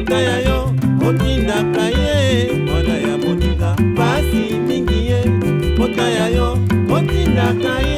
motaya yo otindaka ye mwana ya moninga pasi mingi ye motaya yo otindaka ye